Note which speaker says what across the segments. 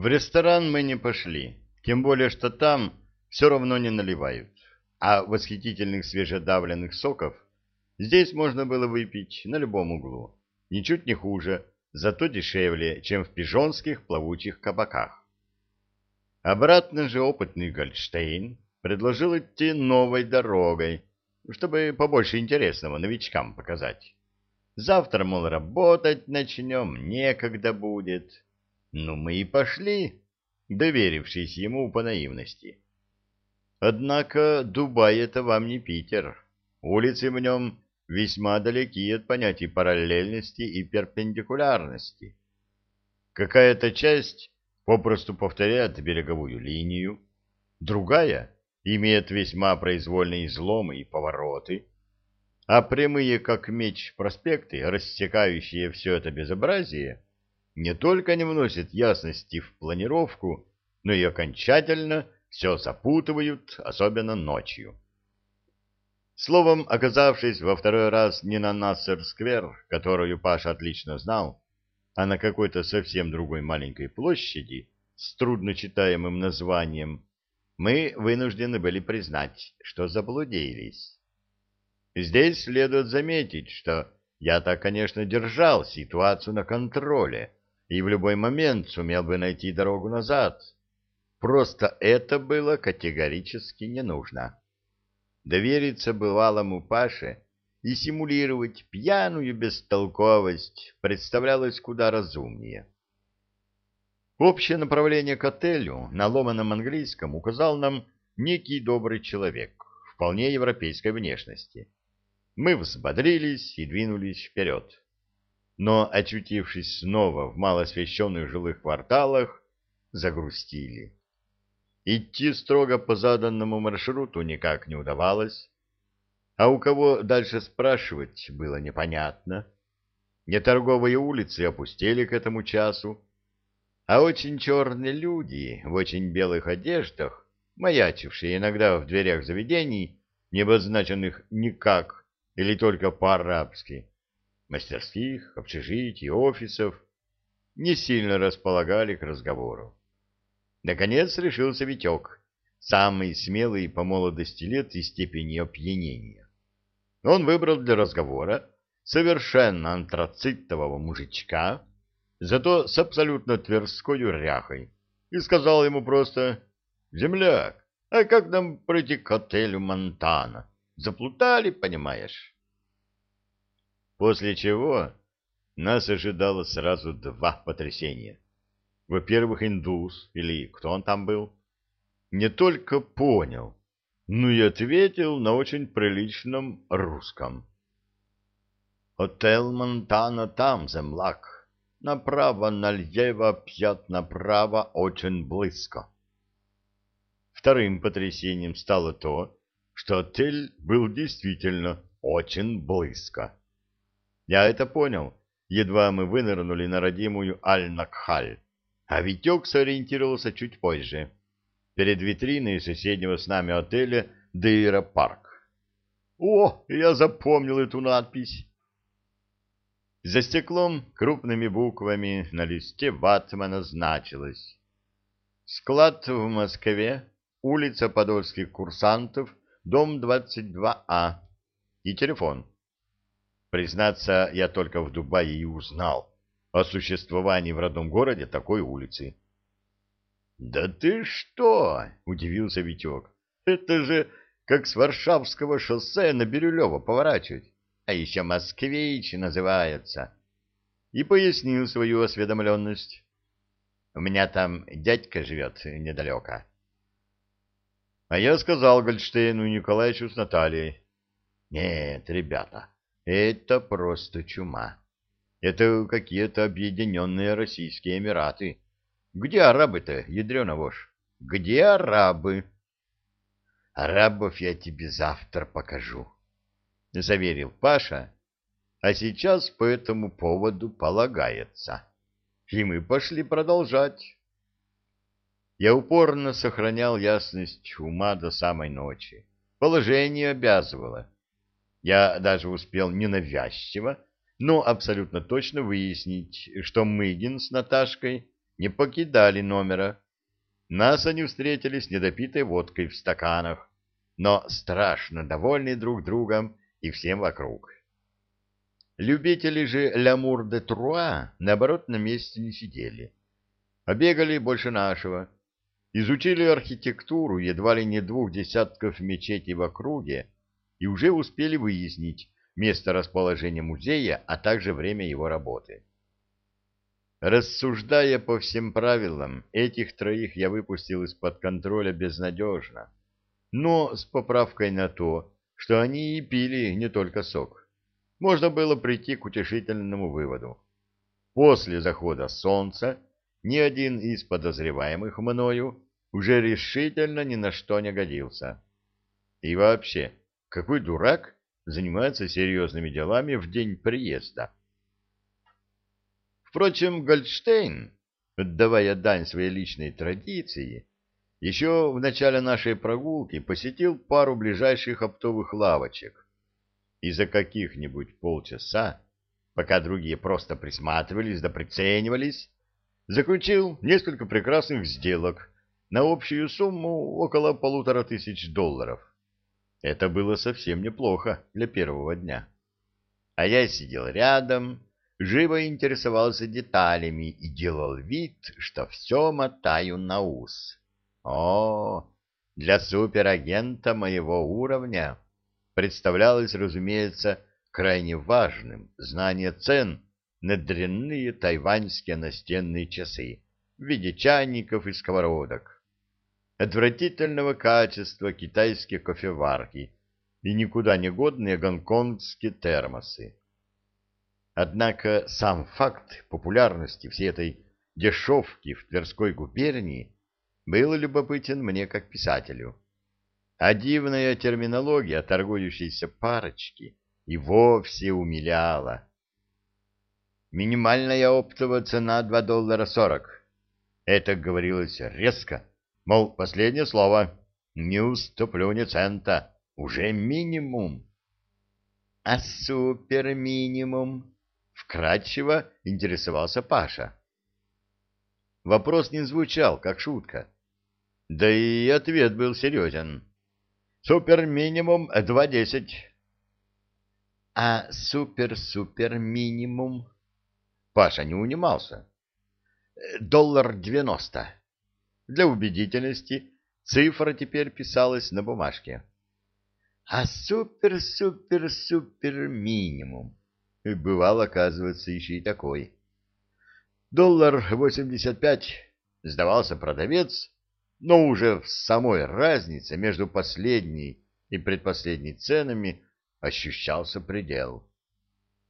Speaker 1: В ресторан мы не пошли, тем более, что там все равно не наливают, а восхитительных свежедавленных соков здесь можно было выпить на любом углу, ничуть не хуже, зато дешевле, чем в пижонских плавучих кабаках. Обратно же опытный Гольдштейн предложил идти новой дорогой, чтобы побольше интересного новичкам показать. Завтра, мол, работать начнем, некогда будет. Ну, мы и пошли, доверившись ему по наивности. Однако Дубай — это вам не Питер. Улицы в нем весьма далеки от понятий параллельности и перпендикулярности. Какая-то часть попросту повторяет береговую линию, другая имеет весьма произвольные изломы и повороты, а прямые, как меч, проспекты, рассекающие все это безобразие, не только не вносят ясности в планировку, но и окончательно все запутывают, особенно ночью. Словом, оказавшись во второй раз не на Нассер-сквер, которую Паша отлично знал, а на какой-то совсем другой маленькой площади с трудночитаемым названием, мы вынуждены были признать, что заблудились. Здесь следует заметить, что я-то, конечно, держал ситуацию на контроле и в любой момент сумел бы найти дорогу назад. Просто это было категорически не нужно довериться бывалому Паше и симулировать пьяную бестолковость представлялось куда разумнее. Общее направление к отелю на ломаном английском указал нам некий добрый человек, вполне европейской внешности. Мы взбодрились и двинулись вперед. Но, очутившись снова в малосвещенных жилых кварталах, загрустили. Идти строго по заданному маршруту никак не удавалось, а у кого дальше спрашивать было непонятно. Неторговые улицы опустели к этому часу, а очень черные люди в очень белых одеждах, маячившие иногда в дверях заведений, не обозначенных никак или только по-арабски, мастерских, общежитий, офисов, не сильно располагали к разговору. Наконец решился Витек, самый смелый по молодости лет и степени опьянения. Он выбрал для разговора совершенно антрацитового мужичка, зато с абсолютно тверской ряхой, и сказал ему просто «Земляк, а как нам пройти к отелю Монтана? Заплутали, понимаешь?» После чего нас ожидало сразу два потрясения. Во-первых, индус, или кто он там был, не только понял, но и ответил на очень приличном русском. «Отель Монтана там, землак. Направо-налево, пьят направо, очень близко». Вторым потрясением стало то, что отель был действительно очень близко. Я это понял, едва мы вынырнули на родимую Аль-Накхаль а Витек сориентировался чуть позже, перед витриной соседнего с нами отеля Дейра Парк. О, я запомнил эту надпись. За стеклом крупными буквами на листе ватмана значилось «Склад в Москве, улица Подольских курсантов, дом 22А» и телефон. Признаться, я только в Дубае и узнал, о существовании в родном городе такой улицы. — Да ты что? — удивился Витек. — Это же как с Варшавского шоссе на Бирюлево поворачивать, а еще Москвич называется. И пояснил свою осведомленность. У меня там дядька живет недалеко. А я сказал Гольштейну Николаевичу с Натальей. Нет, ребята, это просто чума. Это какие-то объединенные Российские Эмираты. Где арабы-то, ядрена вошь? Где арабы? Арабов я тебе завтра покажу, — заверил Паша, а сейчас по этому поводу полагается. И мы пошли продолжать. Я упорно сохранял ясность ума до самой ночи. Положение обязывало. Я даже успел ненавязчиво но абсолютно точно выяснить, что Мыгин с Наташкой не покидали номера. Нас они встретили с недопитой водкой в стаканах, но страшно довольны друг другом и всем вокруг. Любители же «Лямур де Труа» наоборот на месте не сидели, а бегали больше нашего. Изучили архитектуру едва ли не двух десятков мечетей в округе и уже успели выяснить место расположения музея, а также время его работы. Рассуждая по всем правилам, этих троих я выпустил из-под контроля безнадежно, но с поправкой на то, что они и пили не только сок. Можно было прийти к утешительному выводу. После захода солнца ни один из подозреваемых мною уже решительно ни на что не годился. И вообще, какой дурак занимается серьезными делами в день приезда? Впрочем, Гольдштейн, отдавая дань своей личной традиции, еще в начале нашей прогулки посетил пару ближайших оптовых лавочек. И за каких-нибудь полчаса, пока другие просто присматривались да приценивались, заключил несколько прекрасных сделок на общую сумму около полутора тысяч долларов. Это было совсем неплохо для первого дня. А я сидел рядом живо интересовался деталями и делал вид, что все мотаю на ус. О, для суперагента моего уровня представлялось, разумеется, крайне важным знание цен на дрянные тайваньские настенные часы в виде чайников и сковородок, отвратительного качества китайские кофеварки и никуда не годные гонконгские термосы Однако сам факт популярности всей этой дешевки в Тверской губернии был любопытен мне как писателю. А дивная терминология торгующейся парочки и вовсе умиляла. Минимальная оптовая цена 2 доллара 40. Это говорилось резко, мол, последнее слово. Не уступлю ни цента, уже минимум. А супер минимум Вкратчиво интересовался Паша. Вопрос не звучал, как шутка. Да и ответ был серьезен. Супер-минимум два десять. А супер-супер-минимум? Паша не унимался. Доллар девяносто. Для убедительности цифра теперь писалась на бумажке. А супер-супер-супер-минимум? Бывал, оказывается, еще и такой. Доллар восемьдесят пять сдавался продавец, но уже в самой разнице между последней и предпоследней ценами ощущался предел.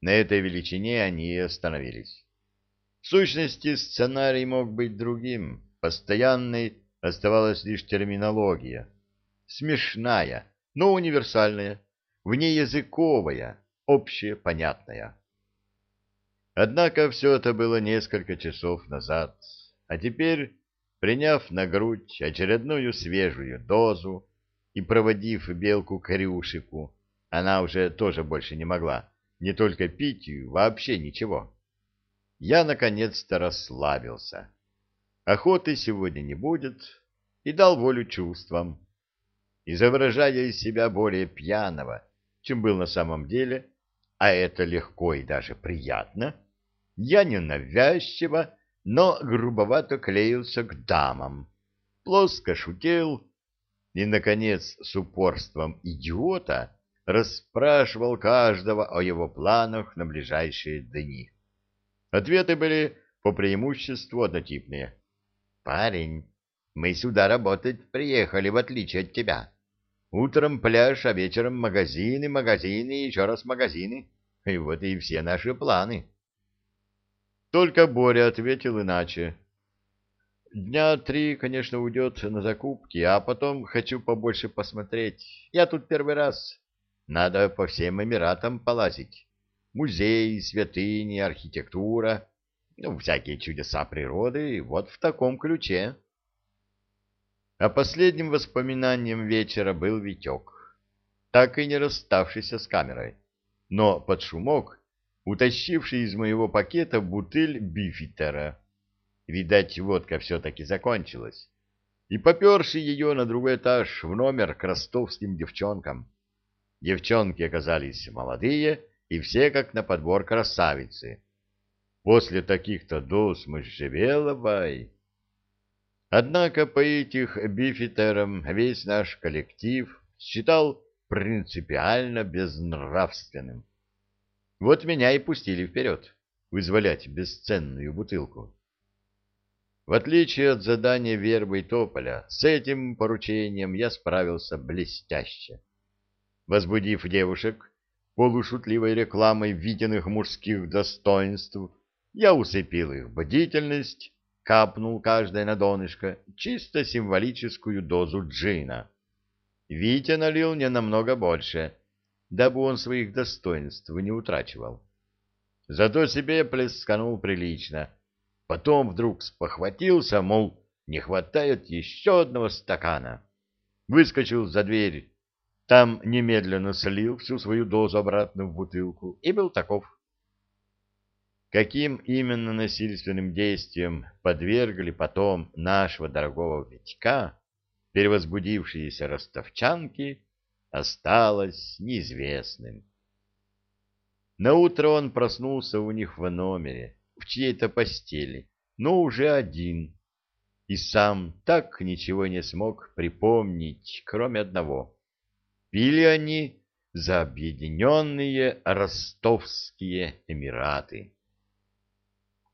Speaker 1: На этой величине они и остановились. В сущности, сценарий мог быть другим. Постоянной оставалась лишь терминология. Смешная, но универсальная, внеязыковая, общее, понятное. Однако все это было несколько часов назад, а теперь, приняв на грудь очередную свежую дозу и проводив белку к Рюшику, она уже тоже больше не могла не только пить, вообще ничего. Я наконец-то расслабился. Охоты сегодня не будет и дал волю чувствам. Изображая из себя более пьяного, чем был на самом деле, а это легко и даже приятно, я ненавязчиво, но грубовато клеился к дамам, плоско шутил и, наконец, с упорством идиота расспрашивал каждого о его планах на ближайшие дни. Ответы были по преимуществу однотипные. «Парень, мы сюда работать приехали, в отличие от тебя. Утром пляж, а вечером магазины, магазины и еще раз магазины. И вот и все наши планы. Только Боря ответил иначе. Дня три, конечно, уйдет на закупки, а потом хочу побольше посмотреть. Я тут первый раз. Надо по всем Эмиратам полазить. Музей, святыни, архитектура, ну, всякие чудеса природы, вот в таком ключе. А последним воспоминанием вечера был Витек, так и не расставшийся с камерой, но под шумок, утащивший из моего пакета бутыль бифитера. видать, водка все-таки закончилась, и поперши ее на другой этаж в номер к ростовским девчонкам. Девчонки оказались молодые, и все как на подбор красавицы. После таких-то доз можжевеловой... Однако по этих бифитерам весь наш коллектив считал принципиально безнравственным. Вот меня и пустили вперед, вызволять бесценную бутылку. В отличие от задания вербы и тополя, с этим поручением я справился блестяще. Возбудив девушек полушутливой рекламой виденных мужских достоинств, я усыпил их бдительность капнул каждая на донышко чисто символическую дозу джина. Витя налил не намного больше, дабы он своих достоинств не утрачивал. Зато себе плесканул прилично. Потом вдруг спохватился, мол, не хватает еще одного стакана. Выскочил за дверь, там немедленно слил всю свою дозу обратно в бутылку и был таков. Каким именно насильственным действием подвергли потом нашего дорогого Витька перевозбудившиеся ростовчанки, осталось неизвестным. Наутро он проснулся у них в номере, в чьей-то постели, но уже один, и сам так ничего не смог припомнить, кроме одного. Пили они за объединенные Ростовские Эмираты.